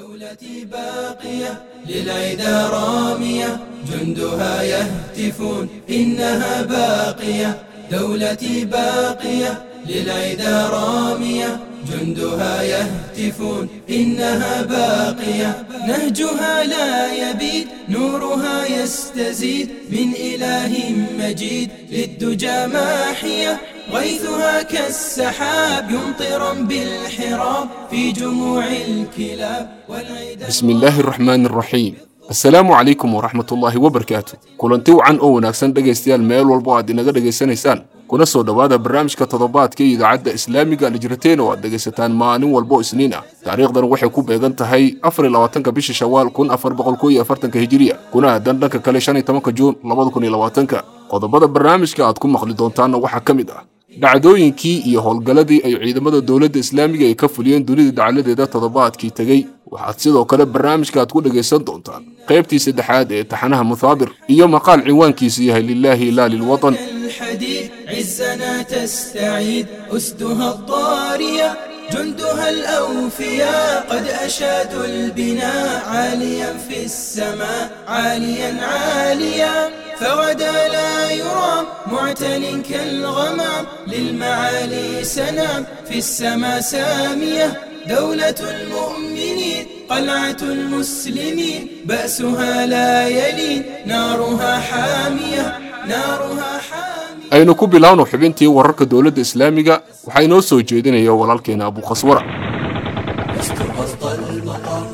دولتي باقية للعدى رامية جندها يهتفون إنها باقية دولتي باقية للعدى رامية جندها يهتفون إنها باقية نهجها لا يبيد نورها يستزيد من إله مجيد للدجى ماحية غيثها كالسحاب يمطر بالحراب في جموع الكلاب بسم الله الرحمن الرحيم assalaamu calaykum waraxmatullaahi wabarakaatu kulanti wacan oo wanaagsan dhegaystayaal meel walbo aad inaga dhegaysanaysaan kuna soo dhowaada barnaamijka toddobaadka idaacadda islaamiga aljirateen oo aad dhegaysataan maalin walbo isniin ah taariikhdan waxay ku beegan tahay afarlabaatanka bisha shawaal kun afar boqol ko iyo afartanka hijiriya kuna aadan dhanka kale shan iyo tobanka juun labada kun iyo labaatanka qodobada barnaamijka aad ku maqli doontaanna waxaa ka mid ah dhacdooyinkii iyo howlgalladii ay ciidamada dowladda islaamiga ay ka fuliyeen dunida dacaladeeda toddobaadkii tegey waxaad sidoo kale barnaamijkaaad ku dhagaysan doontaan qaybtii saddexaad ee taxanaha muthaabir iyo maqaal cinwaankiisu yahay lilaahi laa lilwatan عزنا تستعيد أسدها الطارية فغدا لا يرام معتل كالغمام للمعالي سنام في السماء سامية دولة المؤمنين قلعة المسلمين بأسها لا يلين نارها حامية نارها حامية aynu ku bilaawno دولة إسلامية وحينو سوجيدين يا ولالكين أبو jeedinaya walaalkeena المقام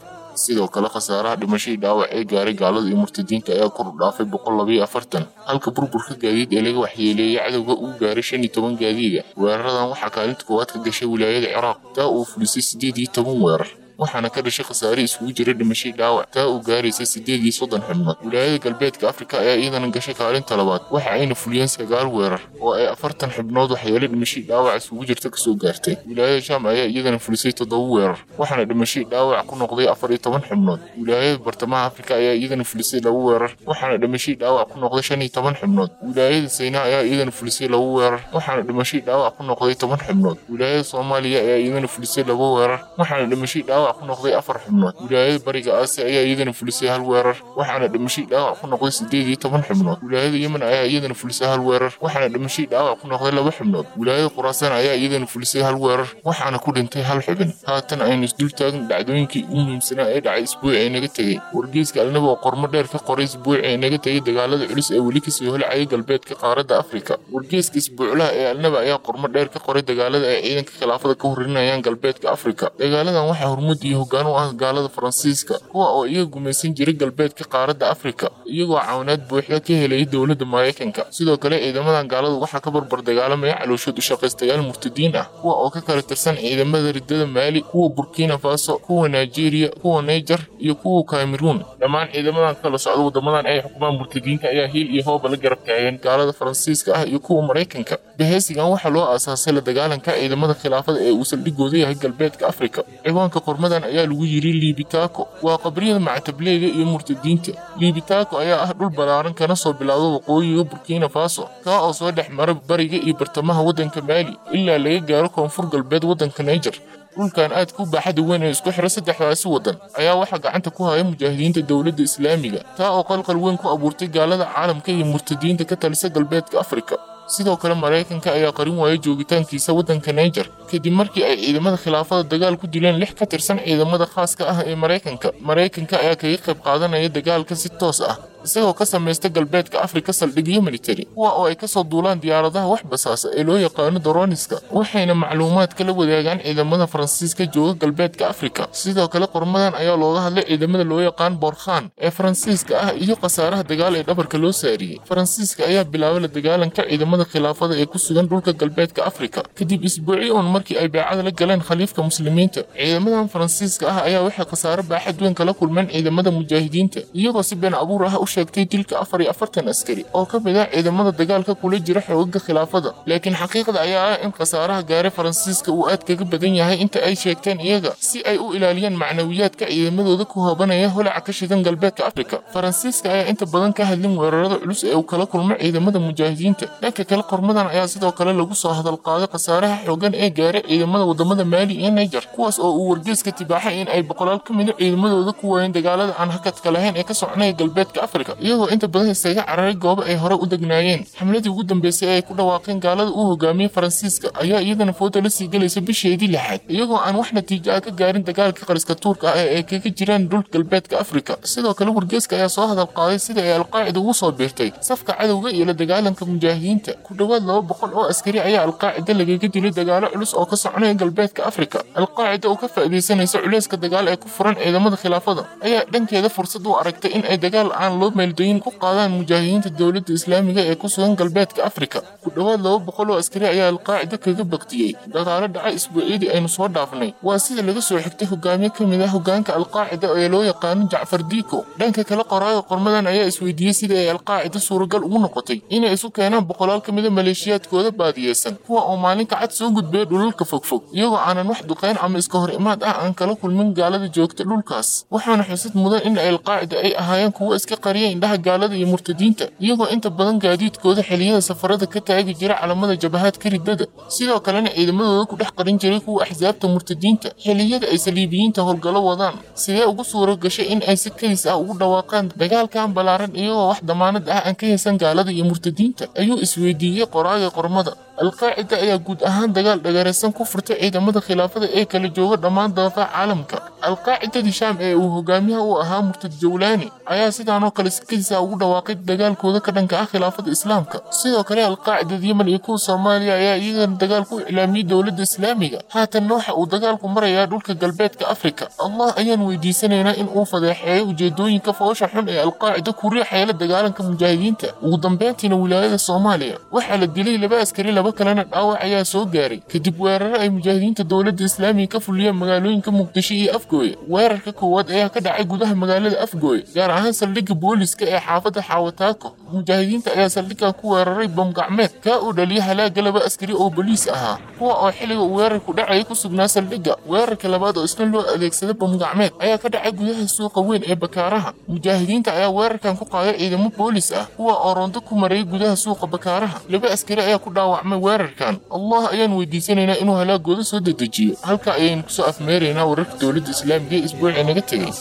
sidoo kale khasaaraha dhimashay dhaawac ee gaaray gaalada iyo murtadiinta ayaa koru dhaafay boqol afartan halka burburka gaadiid ee laga waxyeeleeyey cadowga uu gaaray shan iyo toban gaadiida weeraradan waxaa kaalinta koowaad ka gashay wilaayada ciraaq taa uu fudhisay siddeed iyo toban weerar waxaana ka dhashay khasaare iskugu jira dhimashay dhaawac kaa uu gaaraysa siddeed iyo soddon xubnood wilaayada galbeedka afrika ayaa iyadana gashay kaalinta labaad waxa ayna fuliyeen sagaal weerar oo ay afartan xubnood waxyeelo dhimashay dhaawac isugu jirta kasoo gaartay wilaayada jaam ayaa iyadana fulisay toddoba weerar waxaana dhimashay dhaawac ku noqday afar iyo toban xubnood wilaayada bartamaha afrika ayaa iyadana fulisay laba weerar waxaana dhimashay dhaawac ku noqday shan iyo toban xubnood wilaayada sayna ayaa iyadana fulisay laba weerar waxaana dhimashay dhaawac ku noqday toban xubnood wilaayada soomaaliya ayaa iyadana fulisay laba weerar waxaana dhimashay dhaawac dhaawac ku noqday afar xubnood wilaayada bariga aasiya ayaa iyadana fulisay hal weerar waxaana dhimashay dhaawac ku noqday siddeed iyo toban xubnood wilaayada yemen ayaa iyadana fulisay hal weerar waxaana dhimashay dhaawac ku noqday laba xubnood wilaayada quraasaan ayaa iyadana fulisay hal weerar waxaana ku dhintay hal xubin haatan aynu isdultaagna dhacdooyinkii ugu muhiimsanaa ee dhacay isbuucee naga tegey wargeyska alnaba oo qormo dheer ka qoray isbuucee naga tegey dagaalada culus ee weli ka soo galbeedka qaaradda afrika wargeyska isbuuclaha ee alnaba ayaa qormo dheer ka qoray dagaalada ay ciidanka khilaafada ka horinayaan galbeedka afrika dagaaladan waxaa hormu maxamuud iyo hoggaan u ah gaalada faransiiska kuwa oo iyaga gumaysan jiray galbeedka qaaradda afrika iyagoo cawinaad buuxda ka helay dowladda maraykanka sidoo kale ciidamadan gaaladu waxaa ka barbar dagaalamaya calooshood ushaqaystayaal murtadiin ah kuwa oo ka kala tirsan ciidamada ridada maali kuwa burkina faso kuwa nigeria kuwa naijer iyo kuwa kameruun dhammaan ciidamadan kala socda waddamadan ay xukumaan murtadiinta ayaa hiil iyo hooba la garab taageen gaalada faransiiska ah iyo kuwa maraykanka bahaysigan waxaa loo aasaasay la dagaalanka ciidamada khilaafada ee uu saldhigooda yahay galbeedka afrika ciwaanka degmadadan ayaa lagu yidhi liibitaako waa qabriyada macatableega iyo murtadiinta liibitaako ayaa ah dhul ballaaran kana soo bilaawda waqooyiga burkina faso kaa oo soo dhex mara bariga iyo bartamaha waddanka maali ilaa laga gaaro koonfur galbeed waddanka naijer dhulkan aadka u baaxada weyn ee isku xidha saddexdaasi waddan ayaa waxaa gacanta ku haya mujaahidiinta dowladda islaamiga taa oo qalqal weyn ku abuurtay gaalada caalamka iyo murtadiinta ka talisa galbeedka afrika sidoo kale maraykanka ayaa qarin waayay joogitaankiisa waddanka naiger kadib markii ay ciidamada khilaafada dagaal ku dileen lix ka tirsan ciidamada khaaska ah ee maraykanka maraykanka ayaa kaga qayb qaadanaya dagaalka si toos ah isagoo ka samaysta galbeedka afrika saldhigyo militari kuwa oo ay ka soo duulaan diyaaradaha wax basaasa ee loo yaqaano droniska waxayna macluumaad kala wadaagaan ciidamada faransiiska jooga galbeedka afrika sidoo kale qormadan ayaa looga hadlay ciidamada loo yaqaan borkhan ee faransiiska ah iyo khasaaraha dagaal ee dhabarka loo saariyey faransiiska ayaa bilaabay la dagaalanka ciidamada khilaafada ee ku sugan dhulka galbeedka afrika kadib isbuuci uun markii ay beecad la galeen khaliifka muslimiinta ciidamadan faransiiska ah ayaa waxay khasaaro baaxad weyn kala kulmeen ciidamada mujaahidiinta iyagoo si been abuur ah sheegtay dilka afar iyo afartan askari oo ka mid ah ciidamada dagaalka kula jira xoogaga khilaafada laakiin xaqiiqda ayaa ah in khasaaraha gaare faransiiska uu aad kaga badan yahay inta ay sheegteen iyaga si ay u ilaaliyaan macnawiyaadka ciidamadooda ku habanaya holaca ka shidan galbeedka afrika faransiiska ayaa inta badan ka hadlin weerarada culus ee uu kala kulmo ciidamada mujaahidiinta dhanka kale qormadan ayaa sidoo kale lagu soo hadalqaaday khasaaraha xoogan ee gaare ciidamada waddamada maali iyo niger kuwaas oo uu wargeyska tibaaxay in ay boqolaal ka mida ah ciidamadooda ku waayeen dagaalada aan hakadka lahayn ee ka soconaya galbeedka afrika gobolka iyagoo inta badan iskaga cararay goobo ay hore u degnaayeen xamladii ugu dambeysay ee ay ku dhawaaqeen gaalada uu hogaamiyey faransiiska ayaa iyadana fooda la sii gelaysa bisheedii lixaad iyagoo aan wax natiijo ah ka gaarin dagaalka qariska tuurka ah ee ay kaga jiraan dhul galbeedka afrika sidoo kale wargeeska ayaa soo hadal qaaday sida ay alqaacida ugu soo biirtay safka cadowga iyo la dagaalanka mujaahidiinta ku dhowaad laba boqol oo askari ayaa alqaacida lagaga dilay dagaalo culus oo ka soconaya galbeedka afrika alqaacida oo ka faa'iidaysanaysa culeyska dagaal ee ku furan ciidamada khilaafada ayaa dhankeeda fursad u aragtay in ay dagaal aan loo laba maalidoyin ku qaadaan mujaahidiinta dowladda islaamiga ee ku sugan galbeedka afrika ku dhowaad laba boqol oo askari ayaa alqaacida kaga baktiyey dagaalo dhacay isbuuciyadii aynu soo dhaafnay waa sida laga soo xigtay hogaamiye ka mid ah hogaanka alqaacida ee loo yaqaano jacfar diiko dhanka kale qoraaga qormadan ayaa isweydiiyey sida ay alqaacida suuragal ugu noqotay inay isu keenaan boqolaal ka mida ah maleeshiyaadkooda baadiyeysan kuwa oo maalin kacad soo gudbeya dhulalka fogfog iyagoo aanan wax duqayn ama iska hor imaad ah aan kala kulmin gaalada joogta dhulkaas waxaana xusid mudan in ay alqaacida ay ahaayeen kuwa iska qariya sameeya indhaha gaalada iyo murtadiinta iyagoo inta badan gaadiidkooda xiliyada safarada ka taagi jira calamada jabahaadka riddada sidoo kalena ciidamadooda ku dhex qarin jiray kuwa axsaabta murtadiinta xiliyada ay saliibiyiinta howlgalo wadaan sidee ugu suura gashay in ay si kadis ah ugu dhawaaqaan dagaalkan ballaaran iyagoo wax damaanad ah aan ka haysan gaalada iyo murtadiinta ayuu isweydiiyey qoraaga qormada alqaacida ayaa guud ahaan dagaal dhagaraysan ku furtay ciidamada khilaafada ee kala jooga dhammaan daafaha caalamka alqaacidadii shaam ee uu hogaamiyaha u ahaa murtad jawlaani ayaa sidaanoo kale gaskiisa ugu dhawaaqay dagaalkooda ka dhanka ah khilaafada islaamka sidoo kale alqaacidad yemen iyo kuwa soomaaliya ayaa iyagana dagaal ku iclaamiyey dowladda islaamiga haatan waxa uu dagaalku marayaa dhulka galbeedka afrika allah ayaan weydiisanaynaa in uu fadeexeeyo ujeedooyinka foosha xun ee alqaacida ku riixayla dagaalanka mujaahidiinta ugu dambeyntiina wilaayada soomaaliya waxaa la dilay laba askari laba kalena dhaawac ayaa soo gaaray kadib weeraro ay mujaahidiinta dowladda islaamiga ka fuliyeen magaalooyinka muqdisho iyo afgooye weerarka koowaad ayaa ka dhacay gudaha magaalada afgooye gaar ahaan saldhigga booliiska ee xaafadda xaawataako mujaahidiinta ayaa saldhiggan ku weeraray boomgacmeed kaa uu dhaliya halaaga laba askari oo boliis ahaa kuwa oo xilliga uu weerarku dhacaya ku sugnaa saldhigga weerarka labaad oo isna loo adeegsada boomgacmeed ayaa ka dhacay gudaha suuqa weyn ee bakaaraha mujaahidiinta ayaa weerarkan ku qaaday ciidamo booliis ah kuwa oo roondo ku marayay gudaha suuqa bakaaraha laba askari ayaa ku dhaawacmay weerarkan allah ayaan weydiisanaynaa inuu halaagooda soo dedejiyo halka ayaynu kusoo afmeeraynaa wararka dowladda islaamiga ee isbuucii naga tegay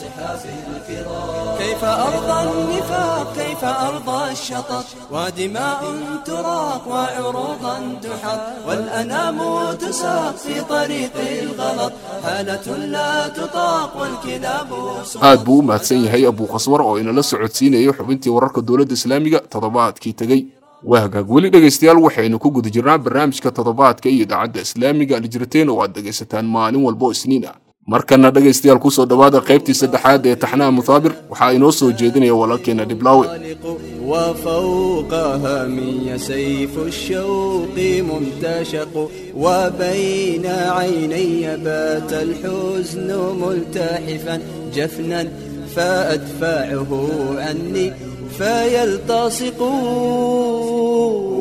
كيف أرضى النفاق كيف أرضى الشطط ودماء تراق وعروضا تحط والأنام تساق في طريق الغلط حالة لا تطاق والكلاب aad buu u mahadsan yahay abuuqaswar oo inala socodsiinayay xubintii wararka dowladda islaamiga toddobaadkii tegey waa hagaag weli dhegaystayaal waxaynu ku guda jirnaa barnaamijka toddobaadka iyo idaacadda islaamiga aljiriteen oo aad dhegaysataan maalin walba isniin ah markana dhegaystayaal ku soo dhowaada qaybtii saddexaad ee taxnaha muhaabir waxaa inoo soo jeedinaya walaalkeena dhiblaawe وفوق هامي سيف الشوق ممتشق وبين عيني بات الحزن ملتحفا جفنا فأدفعه عني فيلتصق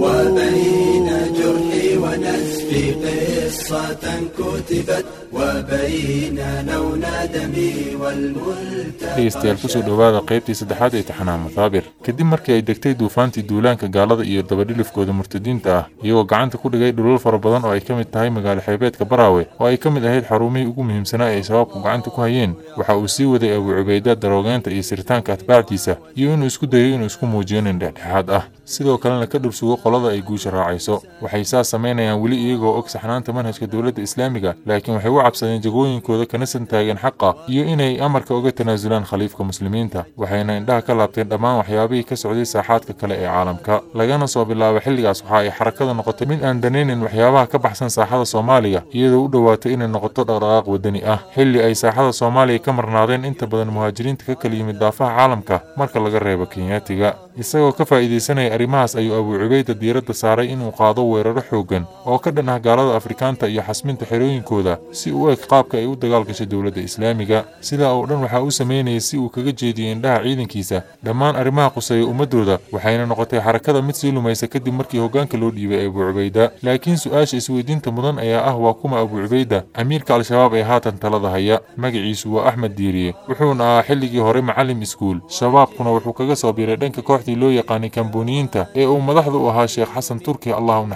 وبين جرحي ونزفي قصة كتبت dhegeystayaal kusoo dhowaada qaybtii saddexaad ee taxanaa mathaabir kadib markii ay degtay duufaantii duulaanka gaalada iyo dabadhilifkooda murtadiinta ah iyagoo gacanta ku dhigay dhulul fara badan oo ay ka mid tahay magaalo xeebeedka baraawe oo ay ka mid ahayd xarumihii ugu muhiimsanaa ee shabaabku gacanta ku hayeen waxa uu sii waday abuu cubayda daroogeynta iyo siritaanka atbaacdiisa iyo inuu isku dayay inuu isku muujiyo nin dhexdhexaad ah sidoo kalena ka dhursugo qolada ay guusha raacayso waxay saas samaynayaan weli iyagoo og saxnaanta manhajka dowladda islaamiga laakiin waxay uga cabsadeen jagooyinkooda kana santaagen xaqa iyo inay amarka uga tanaasulaan khaliifka muslimiinta waxayna indhaha ka laabteen dhammaan waxyaabihii ka socday saaxaadka kale ee caalamka lagana soo bilaabo xilligaas waxa ay xarakada noqotay mid aan danaynin waxyaabaha ka baxsan saaxada soomaaliya iyadoo u dhowaatay inay noqoto dhaqdhaqaaq wadani ah xilli ay saaxada soomaaliya ka marnaadeen inta badan muhaajiriinta ka kala yimid daafaha caalamka marka laga reebo kenyaatiga isagoo ka faa'iidaysanaya arrimahaas ayuu abuu cubayda diiradda saaray inuu qaado weeraro xooggan oo ka dhan ah gaalada afrikaanta iyo xasminta xerooyinkooda si si uu eg qaabka ay u dagaalgashay dowladda islaamiga sidaa oo dhan waxaa u sameynayay si uu kaga jeediyo indhaha ciidankiisa dhammaan arrimaha quseeya ummadooda waxayna noqotay xarakada mid sii lumaysa kadib markii hoggaanka loo dhiibay abu cubayda laakiin su-aasha isweydiinta mudan ayaa ah waa kuma abuu cubayda amiirka al-shabaab ee haatan talada haya magaciisu waa axmed diiriye wuxuuna ahaa xilligii hore macalim iskuul shabaabkuna wuxuu kaga soo biray dhanka kooxdii loo yaqaanay kamboniyiinta ee uu madaxda u ahaa sheekh xasan turki allah u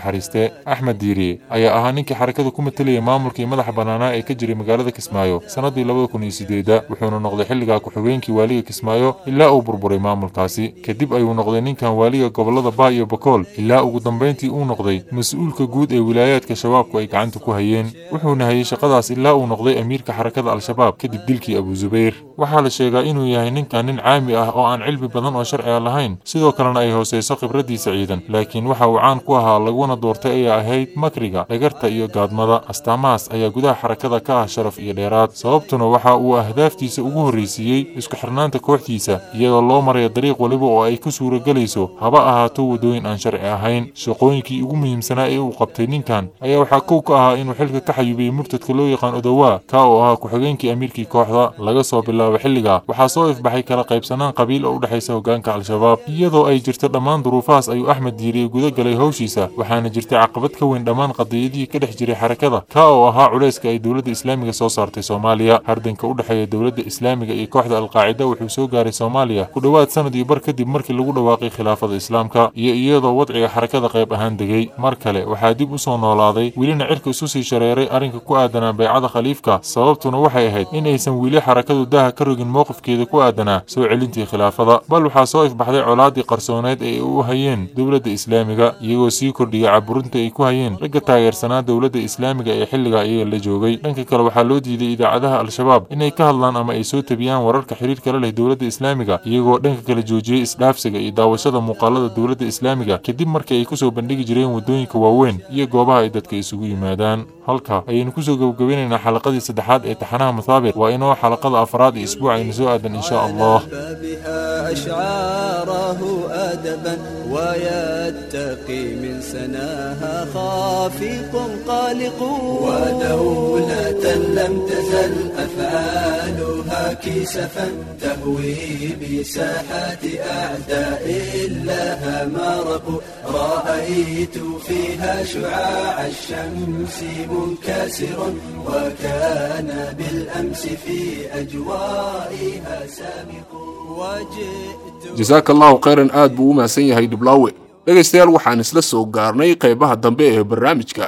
axmed diiriye ayaa ahaa ninkii xarakada ku matelaya maamulkii madaxa banaana sanaa ee ka jiray magaalada kismaayo sannadii labada kun iyo sideedda wuxuuna noqday xilligaa ku xogeenkii waaliga kismaayo ilaa uu burburay maamulkaasi kadib ayuu noqday ninkan waaliga gobollada baa iyo bakool ilaa ugu dambayntii uu noqday mas-uulka guud ee wilaayaadka shabaabku ay gacanta ku hayeen wuxuuna hayay shaqadaas ilaa uu noqday amiirka xarakada al-shabaab kadib dilkii abuusubayr waxaa la sheegaa inuu yahay ninkan nin caami ah oo aan cilmi badan oo sharciga ah lahayn sidoo kalena ay hoosayso khibraddiisa ciidan laakiin waxa uu caan ku ahaa laguna doortay ayaa ahayd makriga dhagarta iyo gaadmada astaamahaas ayaa gudaha xarakada ka ah sharaf iyo dheeraad sababtuna waxa uu ahdaaftiisa ugu horraysiiyey isku xirnaanta kooxdiisa iyadoo loo maraya dariiq waliba oo ay ku suuragelayso haba ahaato waddooyin aan sharci ahayn shaqooyinkii ugu muhiimsanaa ee uu qabtay ninkan ayaa waxaa kow ka ahaa inuu xilka ka xayuubiyey murtadka loo yaqaan odowaa ka oo ahaa ku-xigeenkii amiirkii kooxda laga soo bila bilaaba xilliga waxaa soo ifbaxay kala qaybsanaan qabiil oo u dhexaysa hogaanka al-shabaab iyadoo ay jirta dhammaan duruufahaas ayuu axmed diiriye guda galay howshiisa waxaana jirtay caqabad ka weyn dhammaan qadiyadihii ka dhex jiray xarakada ka oo ahaa culayska ay dowladda islaamiga soo saartay soomaaliya hardanka u dhexeeya dowladda islaamiga iyo kooxda alqaacida wuxuu soo gaaray soomaaliya ku dhowaad sanad iyo bar kadib markii lagu dhawaaqay khilaafada islaamka iyo iyadoo wadciga xarakada qayb ahaan degay mar kale waxaa dib u soo noolaaday welina cirka isu sii shareeray arrinka ku aadanaa baycada khaliifka sababtuna waxay ahayd in aysan weli xarakadu daha ka rogin mowqifkeeda ku aadanaa soo celintii khilaafada bal waxaa soo ifbaxday colaadii qarsooneed ee u hayeen dowladda islaamiga iyagoo sii kordhiyay caburinta ay ku hayeen ragga taageersanaa dowladda islaamiga ee xilliga iyaga la joogay dhanka kale waxaa loo diiday idaacadaha al-shabaab inay ka hadlaan ama ay soo tebiyaan wararka xiriirka la leh dowladda islaamiga iyagoo dhanka kale joojiyey isdhaafsiga iyo daawashada muuqaalada dowladda islaamiga kadib markii ay kusoo bandhigi jireen waddooyinka waaweyn iyo goobaha ay dadka isugu yimaadaan halka ayaynu kusoo gabagabaynaynaa xalaqadii saddexaad ee taxanaha mathaabir waa inoo xalaqada afraad الأسبوع أسبوع إن شاء الله أشعاره أدبا ويتقي ما سناها خافق قالق ودولة لم تزل أفعالها كسفا تهوي بساحات أعداء لها مرق رأيت فيها شعاع الشمس منكسر وكان بالأمس في أجوائها سامق جزاك الله خيرا آد بوما سيها يدبلاوي dhegaystayaal waxaan isla soo gaarnay qaybaha dambe ee barnaamijka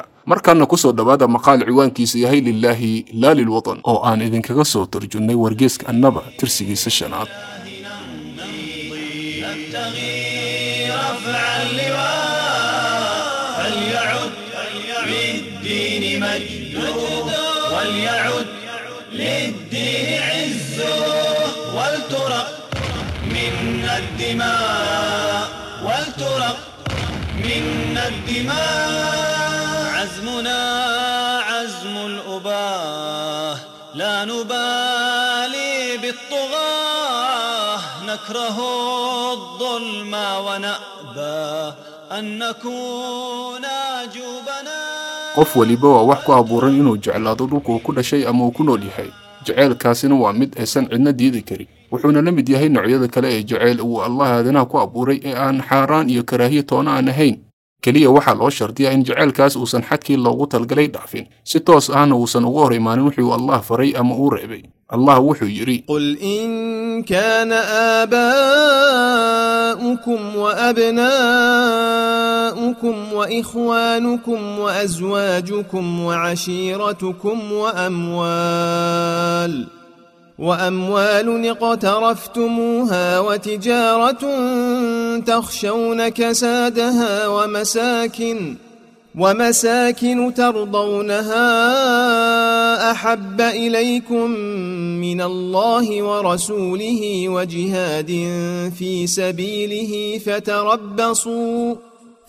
ku soo dhowaada maqaal ciwaankiisa yahay lilaahi laa lilwadan oo aan idinkaga soo turjunnay wargeeska annaba tirsigiisa shanaad للدين عزه ولترق منا الدماء ترق منا الدماء عزمنا عزم الاباه لا نبالي بالطغاه نكره الظلم ونأبى ان نكون جوبنا قف وليبوا وحكوا ابورن انو جعلادو دوكو شيء امو لحي جعل كاسين وامد اسن عندنا ديدي وحنا لم يهي نعو يذا كلا يجعيل او الله هادنا كو أبوري ايان حاران يو كراهي تونا نهين كليا وحا الوشر ديا ان جعيل كاس اوسن حكي اللوغو تلقلي دعفين ستوس آن اوسن اغوري ما نوحي والله فري اما اوري الله وحي يري قل إن كان آباؤكم وأبناؤكم وإخوانكم وأزواجكم وعشيرتكم وأموال واموال اقترفتموها وتجاره تخشون كسادها ومساكن ومساكن ترضونها احب اليكم من الله ورسوله وجهاد في سبيله فتربصوا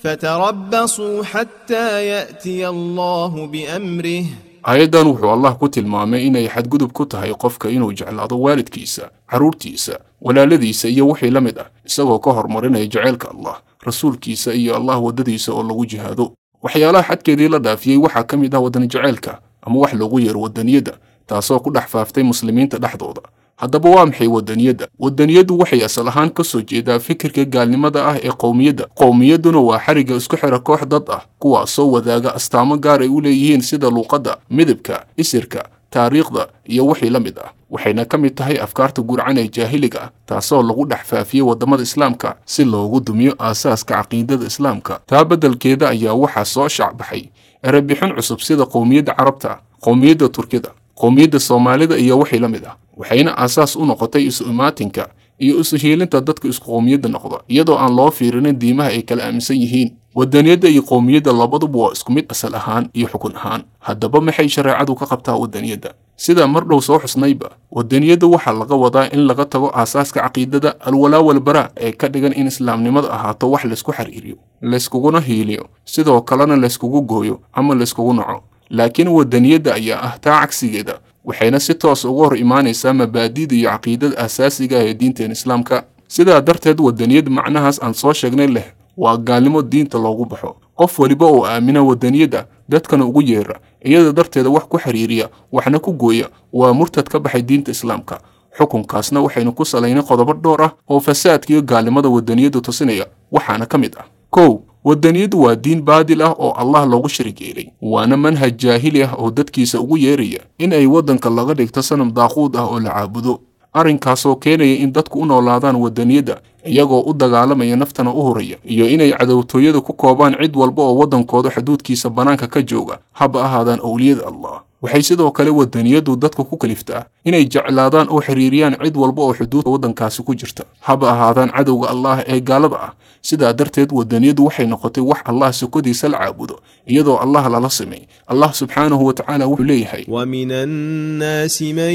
فتربصوا حتى ياتي الله بامره aayaddan wuxuu allah ku tilmaamay inay xadgudub ku tahay qofka inuu jeclaado waalidkiisa carruurtiisa walaaladiisa iyo wixii la mid ah isagoo ka hormarinaya jacaylka allah rasuulkiisa iyo allah waddadiisa oo lagu jihaado waxyaalaha xadkeedii la dhaafiyey waxaa ka mid ah wadani jacaylka ama wax loogu yeero wadaniyadda taasoo ku dhex faaftay muslimiinta dhexdooda haddaba waa maxay wadaniyadda wadaniyaddu waxay asal ahaan ka soo jeedaa fikirka gaalnimada ah ee qowmiyadda qowmiyadduna waa xariga isku xira koox dad ah kuwaasoo wadaaga astaamo gaar ay u leeyihiin sida luuqadda midabka isirka taariikhda iyo wixii la mid ah waxayna ka mid tahay afkaarta gurcan ee jaahiliga ah, taasoo lagu dhex faafiyo waddamada islaamka si loogu dumiyo aasaaska caqiidada islaamka taa beddelkeeda ayaa waxaa soo shacbaxay erebixin cusub sida qowmiyadda carabta qowmiyadda turkida qowmiyadda soomaalida iyo wixii la mid ah waxayna aasaas u noqotay isu imaatinka iyo isu hiilinta dadka isku qowmiyadda noqda iyadoo aan loo fiirinin diimaha ay kala aaminsan yihiin wadaniyadda iyo qowmiyadda labaduba waa isku mid asal ahaan iyo xukun ahaan haddaba maxay shareecadu ka qabtaa wadaniyadda sidaa mar dhow soo xusnayba wadaniyadda waxaa laga wadaa in laga tago aasaaska caqiidada alwalaa ee ka dhigan in islaamnimada ahaato wax laysku xiriiriyo layskuguna hiiliyo sidoo kalena layskugu gooyo ama layskugu naco laakiin wadaniyadda ayaa ah taa cagsigeeda waxayna si toos uga hor imaanaysaa mabaadi'da iyo caqiidada aasaasiga ah ee diinteen islaamka sidaa darteed wadaniyad macnahaas aan soo sheegnay leh waa gaalnimo diinta loogu baxo qof waliba oo aamina wadaniyadda dadkana ugu yeera iyada darteeda wax ku xiriiriya waxna ku gooya waa murtad ka baxay diinta islaamka xukunkaasna waxaynu ku salaynay qodobo dhowr ah oo fasaadka iyo gaalnimada wadaniyaddu tusinaya waxaana ka mid ah kow wadaniyadu waa diin baadil ah oo allah loogu shirig yeelay waana manhaj jaahili ah oo dadkiisa ugu yeeraya in ay waddanka laga dhigto sanam daaquud ah oo la caabudo arrinkaasoo keenaya in dadku u noolaadaan wadaniyadda iyagoo u dagaalamaya naftana u horaya iyo inay cadowtooyada ku koobaan cid walba oo waddankooda xuduudkiisa bannaanka ka jooga haba ahaadaan owliyada allah waxay sidoo kale wadaniyadu dadka ku kaliftaa inay jeclaadaan oo xiriiriyaan cid walba oo xuduudda waddankaasi ku jirta haba ahaadaan cadowga allaah ee gaalada ah sidaa darteed wadaniyadu waxay noqotay wax allah sokodiisa la caabudo يدو الله لا لصمي الله سبحانه وتعالى وليه ومن الناس من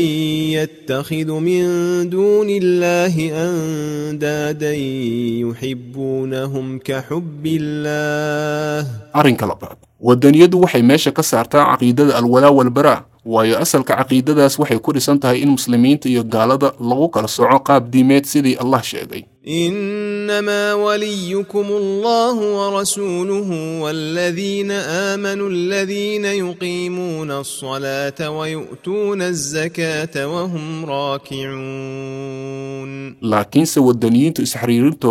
يتخذ من دون الله أندادا يحبونهم كحب الله أرنك لبعض ودن يدو حماشة كسارتا عقيدة الولا والبراء waayo asalka caqiidadaas waxay ku dhisan tahay in muslimiinta iyo gaalada lagu kala soco qaab diimeed sidii allah sheegay إنما وليكم الله ورسوله والذين آمنوا الذين يقيمون الصلاة ويؤتون الزكاة وهم راكعون لكن سوى الدنيين تو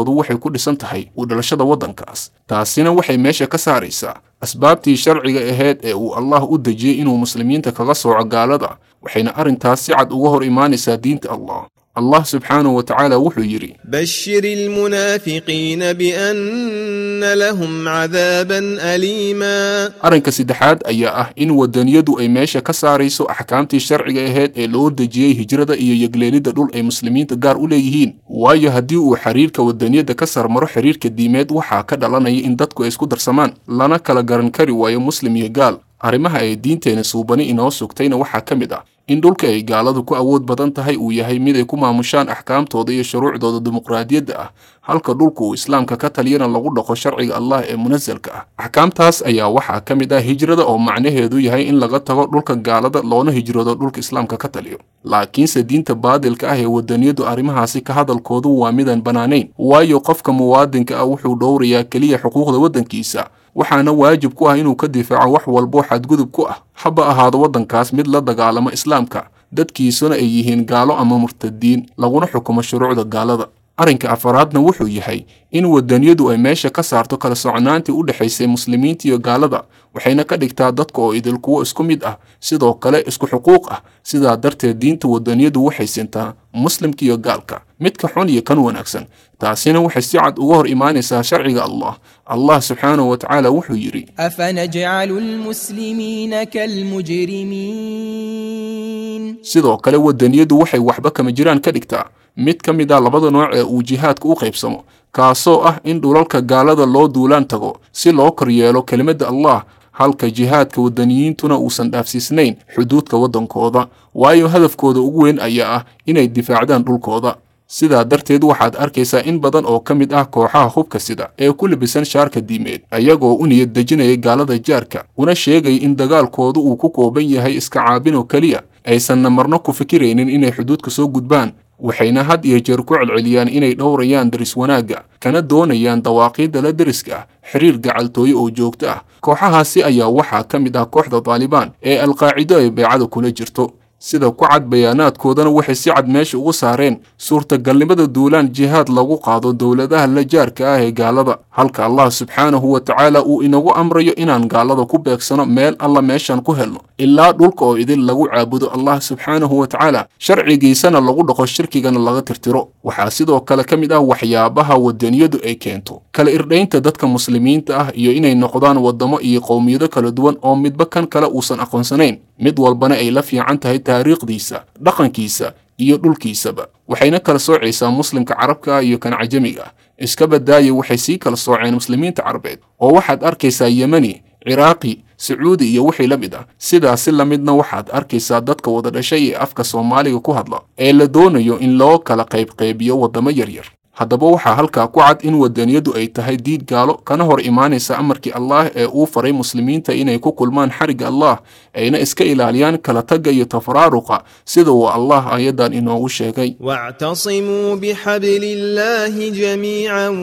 دو وحي كل سنتهي ودلشة ودن كاس تاسينا وحي ماشي كساريسا asbaabtii sharciga ahayd ee uu allah u dejiyey inuu muslimiinta kaga sooco gaalada waxayna arrintaas si cad uga hor imaanaysaa diinta allah الله سبحانه وتعالى وحو يري بشر المنافقين بأن لهم عذابا أليما أرنك سدحاد أيا أه إن ودنيدو أي ماشا كساريسو أحكامتي الشرعية هاد أي لو دجيه هجرة أي يقليني دول أي مسلمين تقار أوليهين وايا هديو حريرك ودنيدا كسر مرو حريرك الديمات وحا كدلاني إن دادكو إسكو درسمان لانا كلا قرنكري وايا مسلم يقال arrimaha ay diinteena suubani inoo sugtayna waxaa ka mid in dhulka ay gaaladu ku awood badan tahay uu yahay mid ay ku maamushaan axkaamtooda iyo shuruucdooda dimuqraadiyadda ah halka dhulku uu islaamka ka taliyana lagu dhaqo sharciga allah ee munasalka ah axkaamtaas ayaa waxaa ka mid ah hijrada oo macnaheedu yahay in laga tago dhulka gaalada loona hijroodo dhulka islaamka ka taliyo laakiinse diinta baadilka ah ee wadaniyadu arrimahaasi ka hadalkoodu waa midaan bannaanayn waayo qofka muwaadinka ah wuxuu dhowrayaa keliya xuquuqda waddankiisa waxaana waajib ku ah inuu ka difaaco wax walboo xadgudub ku ah haba ahaado waddankaas mid la dagaalamo islaamka dadkiisuna ay yihiin gaalo ama murtadiin laguna xukumo shuruucda gaalada arrinka afaraadna wuxuu yahay in wadaniyadu ay meesha ka saarto kala socnaantii u dhexaysay muslimiinta iyo gaalada waxayna ka dhigtaa dadka oo idil kuwo isku mid ah sidoo kale isku xuquuq ah sidaa darteed diinta wadaniyadu waxay siintaa muslimka iyo gaalka midka xun iyo kan wanaagsan taasina waxay si cad uga hor imaanaysaa sharciga allah allah subxaanahu wa tacaala wuxuu yidhi afanajcalu lmuslimiina kalmujrimiin sidoo kale wadaniyadu waxay waxba kama jiraan ka dhigtaa mid ka mid a labada nooc ee uu jihaadka u qaybsamo kaasoo ah in dhulalka gaalada loo duulaan tago si loo koryeelo kelimadda allah halka jihaadka wadaniyiintuna uusan dhaafsiisnayn xuduudka waddankooda waayo hadafkooda ugu weyn ayaa ah inay difaacdaan dhulkooda sidaa darteed waxaad arkaysaa in badan oo ka mid ah kooxaha hubka sida ee ku libisan shaarka diimeed ayagoo u niyad dejinaya gaalada jaarka una sheegaya in dagaalkoodu uu ku kooban yahay iska caabin oo keliya aysanna marno ku fikiraynin inay xuduudka soo gudbaan waxayna had iyo jeer ku celceliyaan inay dhowrayaan deris wanaagga kana doonayaan dawaaqiidda la deriska ah xiriir gacaltooyo oo joogto ah kooxahaasi ayaa waxaa ka mid ah kooxda daalibaan ee alqaacido ay beecada kula jirto sida ku cad bayaanaadkoodana waxay si cad meesha ugu saareen suurtagalnimada duulaan jihaad lagu qaado dowladaha la jaarka ah ee gaalada halka allah subxaanahu wa tacaala uu inagu amrayo inaan gaalada ku beegsano meel alla meeshaan ku helno ilaa dhulka oo idin lagu caabudo allah subxaanahu wa tacaala sharcigiisana lagu dhaqo shirkigana laga tirtiro waxaa sidoo kale ka mid ah waxyaabaha wadaniyadu ay keento kala irdhaynta dadka muslimiinta ah iyo inay noqdaan wadamo iyo qowmiyado kala duwan oo midba kan kale uusan aqoonsanayn mid walbana ay la fiican tahay taariikhdiisa dhaqankiisa iyo dhulkiisaba waxayna kala soocaysaa muslimka carabka iyo kan cajamiga iska badaaye waxay sii kala sooceen muslimiinta carbeed oo waxaad arkaysaa yemani ciraaqi sacuudi iyo wixii la mid ah sidaasi la midna waxaad arkaysaa dadka wada dhashay ee afka soomaaliga ku hadla ee la doonayo in loo kala qaybqaybiyo waddamo yaryar haddaba waxaa halkaa ku cad in wadaniyadu ay tahay diid gaalo kana hor imaanaysa amarkii allaah ee uu faray muslimiinta inay ku kulmaan xarigga allaah ayna iska ilaaliyaan kala tagga iyo tafaraaruqa sida uu allaah ayadan inoogu sheegay wactasimuu bixabliillaahi jamiican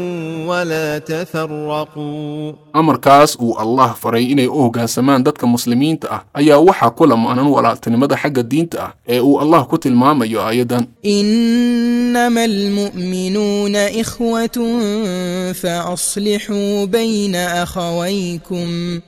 walaa tafaraquu amarkaas uu allaah faray inay u hoggaansamaan dadka muslimiinta ah ayaa waxaa kula maanan walaaltinimada xagga diinta ah ee uu allah ku tilmaamayo ayadan إنما المؤمنون إخوة فأصلحوا بين أخويكم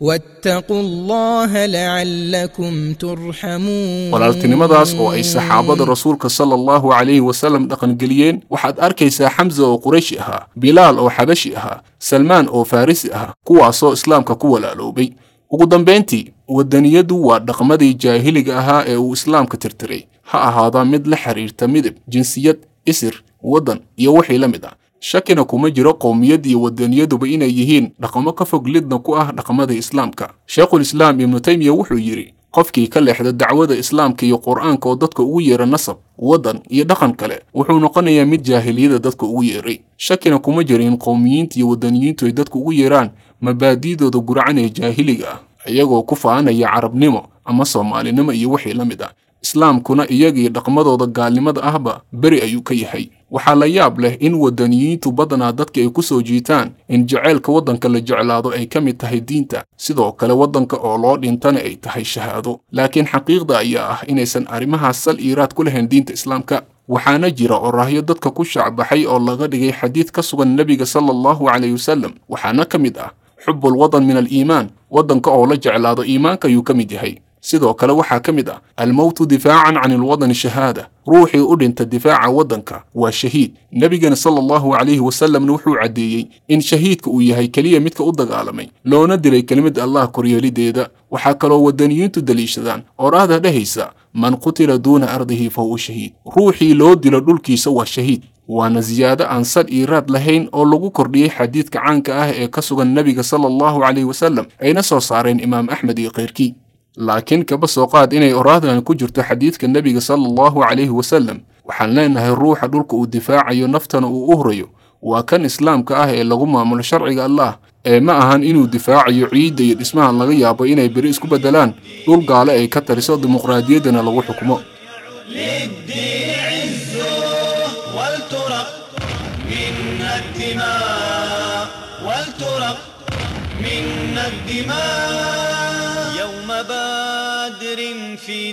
واتقوا الله لعلكم ترحمون walaaltinimadaas oo ay saxaabada rasuulka sala allahu calayhi wasalam dhaqangeliyeen waxaad arkaysaa xamsa oo qurayshi ahaa bilaal oo xabashi ahaa salmaan oo farisi ah kuwaasoo islaamka ku walaaloobay ugu dambayntii waddaniyadu waa dhaqmadii jaahiliga ahaa ee uu islaamka tirtiray ha ahaadaa mid la xiriirta midab jinsiyad isir waddan iyo wixii la mid ah shakina kuma jiro qowmiyad iyo wadaniyaduba inay yihiin dhaqamo ka fog lidna ku ah dhaqamada islaamka sheekhulislaam ibnu taymiya wuxuu yidhi qofkii ka leexda dacwada islaamka iyo qur'aanka oo dadka ugu yeera nasab waddan iyo dhaqan kale wuxuu noqonayaa mid jaahiliyada dadka ugu yeeray shakina kuma jiro in qowmiyiinta iyo wadaniyiintu ay dadku ugu yeeraan mabaadi'dooda ee jaahiliga ah iyagoo ku faanaya carabnimo ama soomaalinimo iyo wixii la mid ah islaamkuna iyagii dhaqmadooda gaalnimada ahba beri ayuu ka yahay waxaa la yaab leh in wadaniyiintu badanaa dadkii ay ku soo jiitaan in jaceylka waddanka la jeclaado ay ka mid tahay diinta sidoo kale waddanka oo loo dhintana ay tahay shahaado laakiin xaqiiqda ayaa ah inaysan arrimahaas sal iiraad ku lahayn diinta islaamka waxaana jira oraahyo dadka ku shaacbaxay oo laga dhigay xadiid ka sugan nebiga sala allahu calayh wasalam waxaana ka mid ah xubulwadan min aliimaan waddanka oo la jeclaado iimaanka ayuu ka mid yahay sidoo kale waxaa ka mid ah almowtu difaacan can ilwadani shahaada ruuxii u dhinta difaaca waddanka waa shahiid nebigana sala allahu calayhi wasallamna wuxuu caddeeyey in shahiidka uu yahay keliya midka u dagaalamay loona dilay kelimada allah koryeelideeda waxaa kaloo waddaniyiintu deliishadaan oraahda dhehaysa man qutila duuna ardihi fa huwa shahiid ruuxii loo dilo dhulkiisa waa shahiid waana ziyaado aan sal iyo raad lahayn oo lagu kordhiyey xadiidka caanka ah ee ka sugan nebiga sala allahu calayhi wasallam ayna soo saareen imaam axmed iyo keyrkii laakiin kaba soo qaad inay oraadani ku jirto xadiidka nebiga sala allahu calayhi wasallam waxaan leenahay ruuxa dhulka uu difaacayo naftana uu u hurayo waa kan islaamka ah ee lagu maamulo sharciga allah ee ma ahan inuu difaacayo ciidda iyo dhismaha laga yaabo inay beri isku beddelaan dhul gaale ay ka tariso dimuqraadiyaddana lagu xukumo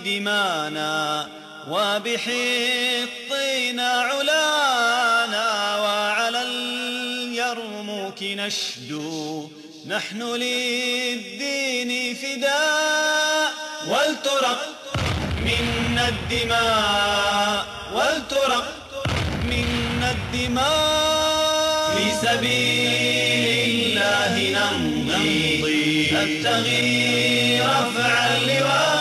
دمانا وبحطنا علانا وعلى اليرموك نشدو نحن للدين فداء ولترق منا الدماء ولترق منا الدماء في سبيل الله نمضي نبتغي رفع اللواء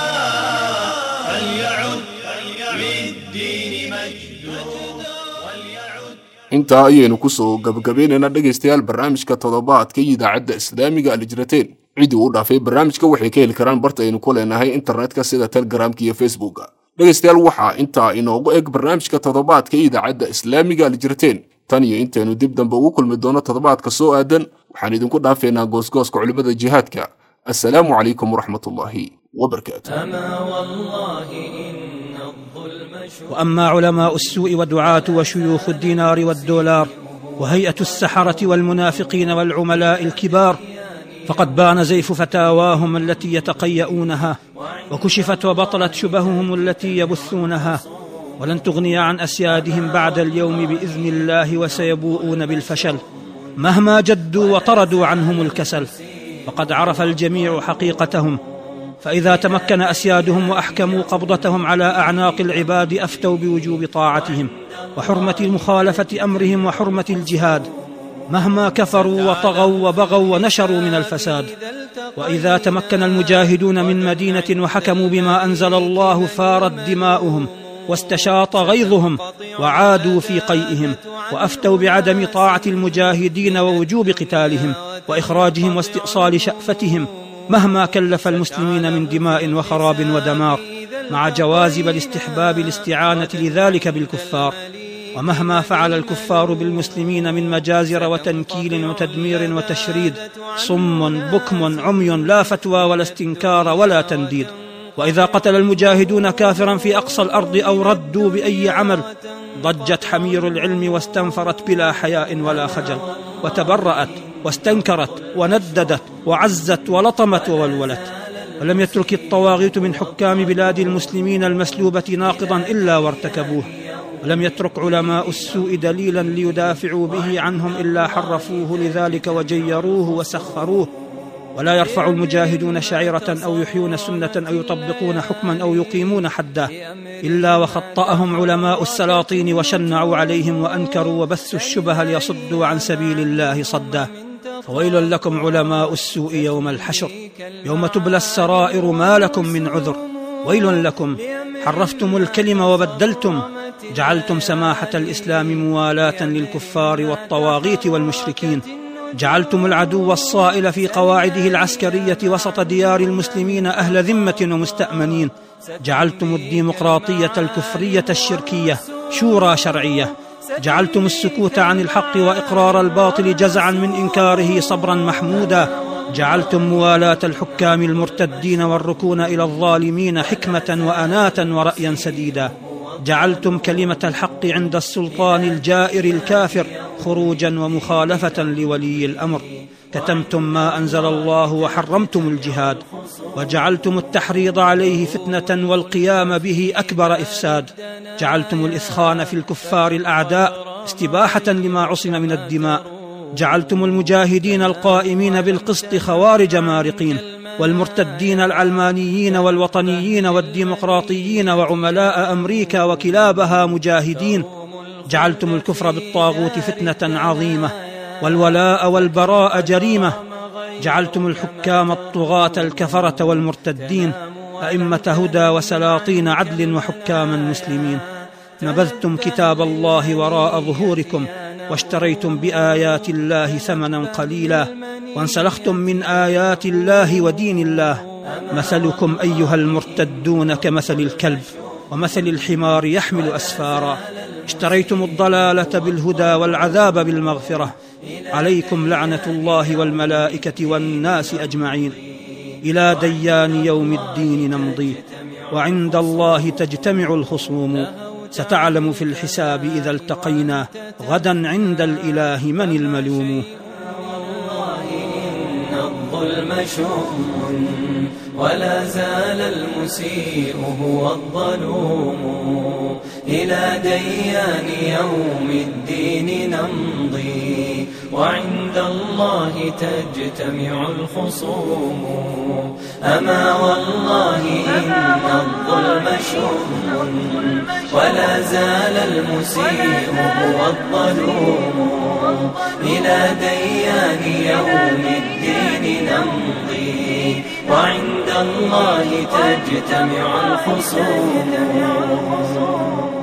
inta ayaynu ku soo gabagabeynaynaa dhegaystayaal barnaamijka toddobaadka idaacadda islaamiga alijrateen ciddii uu dhaafay barnaamijka waxay ka heli karaan barta aynu ku leenahay internetka sida telegramka iyo facebooka dhegaystayaal waxaa intaa inoogu eg barnaamijka toddobaadka idaacadda islaamiga alijrateen tan iyo intaynu dib dambe ugu kulmi doono toddobaadka soo aadan waxaan idinku dhaafaynaa goosgooska culimmada jihaadka assalaamu calaykum waraxmatullaahi wabarakaatu واما علماء السوء ودعاه وشيوخ الدينار والدولار وهيئه السحره والمنافقين والعملاء الكبار فقد بان زيف فتاواهم التي يتقيؤونها وكشفت وبطلت شبههم التي يبثونها ولن تغني عن اسيادهم بعد اليوم باذن الله وسيبوؤون بالفشل مهما جدوا وطردوا عنهم الكسل وقد عرف الجميع حقيقتهم فاذا تمكن اسيادهم واحكموا قبضتهم على اعناق العباد افتوا بوجوب طاعتهم وحرمه مخالفه امرهم وحرمه الجهاد مهما كفروا وطغوا وبغوا ونشروا من الفساد واذا تمكن المجاهدون من مدينه وحكموا بما انزل الله فارت دماؤهم واستشاط غيظهم وعادوا في قيئهم وافتوا بعدم طاعه المجاهدين ووجوب قتالهم واخراجهم واستئصال شافتهم مهما كلف المسلمين من دماء وخراب ودمار مع جوازب الاستحباب الاستعانه لذلك بالكفار ومهما فعل الكفار بالمسلمين من مجازر وتنكيل وتدمير وتشريد صم بكم عمي لا فتوى ولا استنكار ولا تنديد واذا قتل المجاهدون كافرا في اقصى الارض او ردوا باي عمل ضجت حمير العلم واستنفرت بلا حياء ولا خجل وتبرات واستنكرت ونددت وعزت ولطمت وولولت ولم يترك الطواغيت من حكام بلاد المسلمين المسلوبة ناقضا إلا وارتكبوه ولم يترك علماء السوء دليلا ليدافعوا به عنهم إلا حرفوه لذلك وجيروه وسخروه ولا يرفع المجاهدون شعيرة أو يحيون سنة أو يطبقون حكما أو يقيمون حدا إلا وخطأهم علماء السلاطين وشنعوا عليهم وأنكروا وبثوا الشبه ليصدوا عن سبيل الله صدا فويل لكم علماء السوء يوم الحشر يوم تبلى السرائر ما لكم من عذر ويل لكم حرفتم الكلم وبدلتم جعلتم سماحة الإسلام موالاة للكفار والطواغيت والمشركين جعلتم العدو الصائل في قواعده العسكرية وسط ديار المسلمين أهل ذمة ومستأمنين جعلتم الديمقراطية الكفرية الشركية شورى شرعية جعلتم السكوت عن الحق واقرار الباطل جزعا من انكاره صبرا محمودا جعلتم موالاه الحكام المرتدين والركون الى الظالمين حكمه واناه ورايا سديدا جعلتم كلمه الحق عند السلطان الجائر الكافر خروجا ومخالفه لولي الامر كتمتم ما أنزل الله وحرمتم الجهاد وجعلتم التحريض عليه فتنة والقيام به أكبر إفساد جعلتم الإثخان في الكفار الأعداء استباحة لما عصم من الدماء جعلتم المجاهدين القائمين بالقسط خوارج مارقين والمرتدين العلمانيين والوطنيين والديمقراطيين وعملاء أمريكا وكلابها مجاهدين جعلتم الكفر بالطاغوت فتنة عظيمة والولاء والبراء جريمه جعلتم الحكام الطغاه الكفره والمرتدين ائمه هدى وسلاطين عدل وحكاما مسلمين نبذتم كتاب الله وراء ظهوركم واشتريتم بايات الله ثمنا قليلا وانسلختم من ايات الله ودين الله مثلكم ايها المرتدون كمثل الكلب ومثل الحمار يحمل اسفارا اشتريتم الضلاله بالهدى والعذاب بالمغفره عليكم لعنه الله والملائكه والناس اجمعين الى ديان يوم الدين نمضي وعند الله تجتمع الخصوم ستعلم في الحساب اذا التقينا غدا عند الاله من الملوم الظلم ولا زال المسيء هو الظلوم إلى ديان يوم الدين نمضي وعند الله تجتمع الخصوم أما والله إن الظلم شؤم ولا زال المسيء هو الظلوم إلى ديان يوم الدين نمضي وعند الله تجتمع الخصوم